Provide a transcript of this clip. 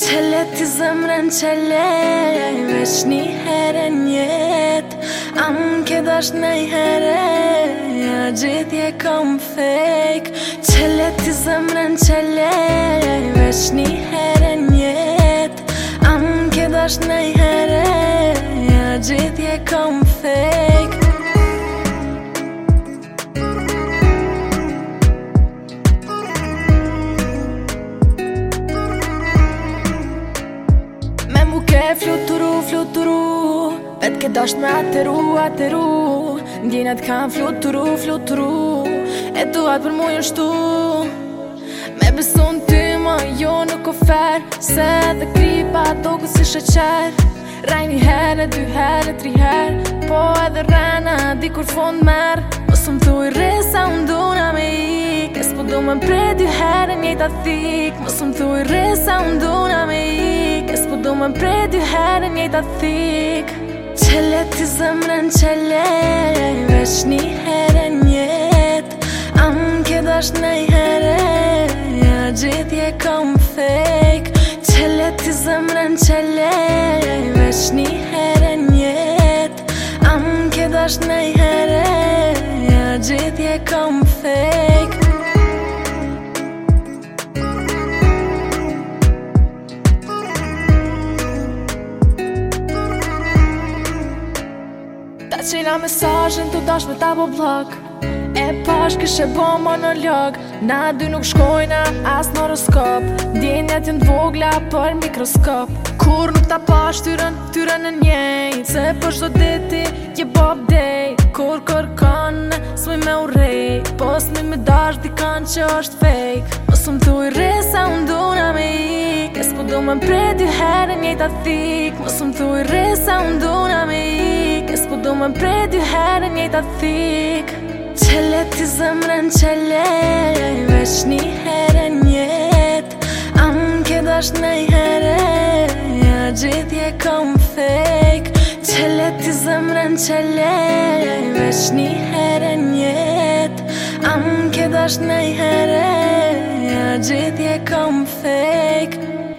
Qele ti zemrën qele Vesh një herë njët Am ke dasht në i herë Ja gjithje kom fejk Qele ti zemrën qele Vesh një herë njët Am ke dasht në i herë Ja gjithje kom mu ke fluturu, fluturu Pet ke dasht me ateru, ateru Ndjenet ka fluturu, fluturu E duat për mu jën shtu Me beson ty ma jo nuk ofer Se dhe kripa ato ku si shëqer Raj një herë, dy herë, tri herë Po edhe rana di kur fond merë Mosëm të i resa unë duna me i Kësë po do më prej dy herë njëta thikë Mosëm të i resa unë duna me i du më prej dy herë njëta thik Qele ti zemrën qele Vesh një herë njët Am ke dash në i herë Ja gjithje kom fejk Qele ti zemrën qele Vesh një herë njët Am ke dash në i herë Ja gjithje kom fejk Qena mesajën të dash me ta bo blok E pash kështë e bo monolog Na dy nuk shkojna as në horoskop Djenja t'jën vogla, për mikroskop Kur nuk ta pash t'yren, t'yren në njej Se për shdo deti je bob dej Kur kërkan në smoj me u rej Pos me dash di kanë që është fejk Mosëm t'u i resa, sa unë duna me i Kësë po du me mpre dy herë njëjt a thik Mosëm t'u i resa, sa unë duna me i Mirës po du më mpredi herë një të thikë Qele ti zëmre në qele Veç një herë njëtë A më në këtë ashtë në i herë Ja gjithje kom fake Qele ti zëmre në qele Veç një herë njëtë A më në këtë ashtë në i herë Ja gjithje kom fake